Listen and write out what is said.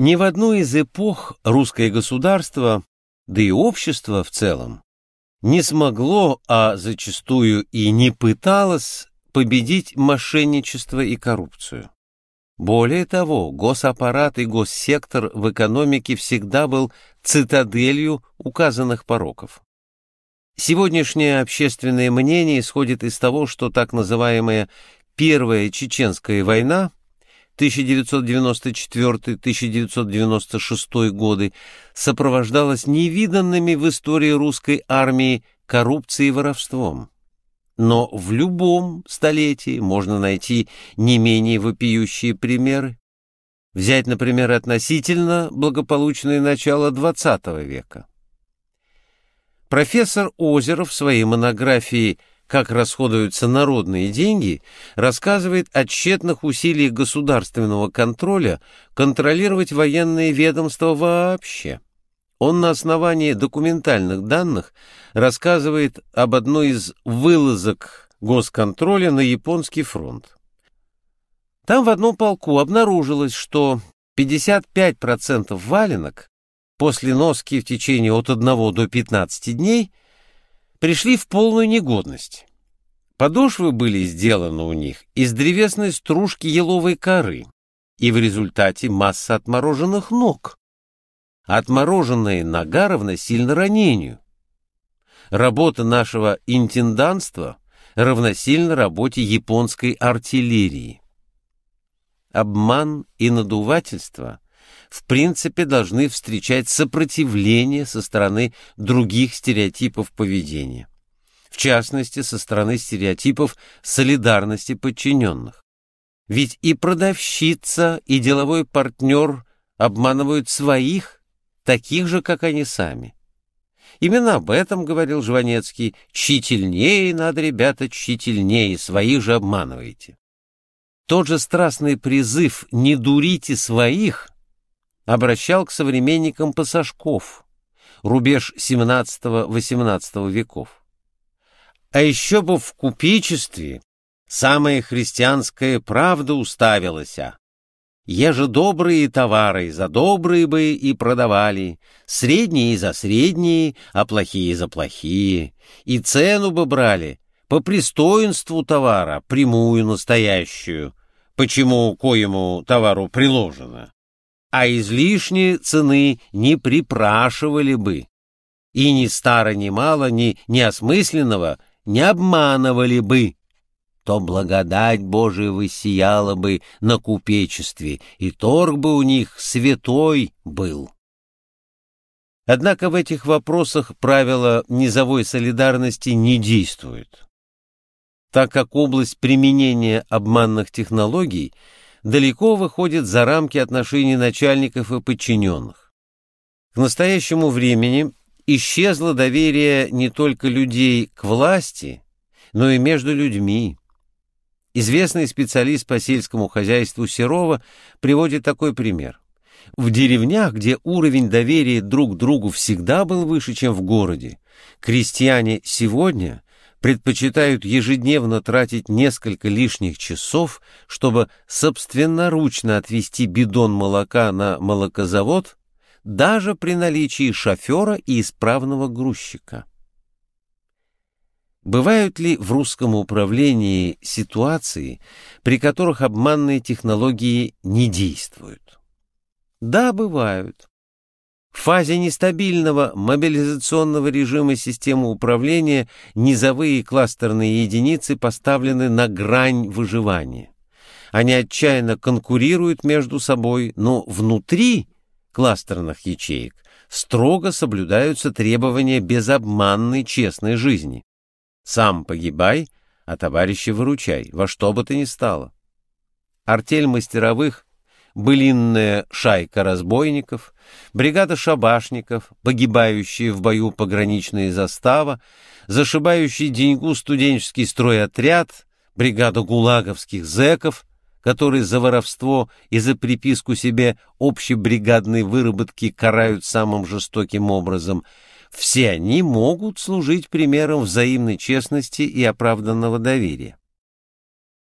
Ни в одну из эпох русское государство, да и общество в целом, не смогло, а зачастую и не пыталось победить мошенничество и коррупцию. Более того, госаппарат и госсектор в экономике всегда был цитаделью указанных пороков. Сегодняшнее общественное мнение исходит из того, что так называемая Первая Чеченская война 1994-1996 годы сопровождалась невиданными в истории русской армии коррупцией и воровством. Но в любом столетии можно найти не менее вопиющие примеры. Взять, например, относительно благополучное начало XX века. Профессор Озеров в своей монографии «Как расходуются народные деньги» рассказывает о тщетных усилиях государственного контроля контролировать военные ведомства вообще. Он на основании документальных данных рассказывает об одной из вылазок госконтроля на японский фронт. Там в одном полку обнаружилось, что 55% валенок после носки в течение от 1 до 15 дней пришли в полную негодность. Подошвы были сделаны у них из древесной стружки еловой коры, и в результате масса отмороженных ног. Отмороженная нога равносильно ранению. Работа нашего интенданства равносильно работе японской артиллерии. Обман и надувательство в принципе должны встречать сопротивление со стороны других стереотипов поведения. В частности, со стороны стереотипов солидарности подчиненных. Ведь и продавщица, и деловой партнер обманывают своих, таких же, как они сами. Именно об этом говорил Жванецкий. «Тщательнее надо, ребята, тщательнее, своих же обманываете». Тот же страстный призыв «не дурите своих» обращал к современникам пассажков, рубеж XVII-XVIII веков. А еще бы в купечестве самая христианская правда уставилась, Еже добрые товары за добрые бы и продавали, средние за средние, а плохие за плохие, и цену бы брали по пристоинству товара, прямую настоящую, почему коему товару приложено, а излишние цены не припрашивали бы, и ни старо, ни мало, ни неосмысленного не обманывали бы то благодать Божия высияла бы на купечестве, и торг бы у них святой был. Однако в этих вопросах правила низовой солидарности не действуют, так как область применения обманных технологий далеко выходит за рамки отношений начальников и подчиненных. К настоящему времени исчезло доверие не только людей к власти, но и между людьми. Известный специалист по сельскому хозяйству Серова приводит такой пример. В деревнях, где уровень доверия друг к другу всегда был выше, чем в городе, крестьяне сегодня предпочитают ежедневно тратить несколько лишних часов, чтобы собственноручно отвезти бидон молока на молокозавод, даже при наличии шофера и исправного грузчика. Бывают ли в русском управлении ситуации, при которых обманные технологии не действуют? Да, бывают. В фазе нестабильного мобилизационного режима системы управления низовые кластерные единицы поставлены на грань выживания. Они отчаянно конкурируют между собой, но внутри кластерных ячеек строго соблюдаются требования безобманной честной жизни. Сам погибай, а товарища выручай, во что бы то ни стало. Артель мастеровых, былинная шайка разбойников, бригада шабашников, погибающие в бою пограничные застава, зашибающий деньгу студенческий стройотряд, бригада гулаговских зэков, которые за воровство и за приписку себе общебригадной выработки карают самым жестоким образом — все они могут служить примером взаимной честности и оправданного доверия.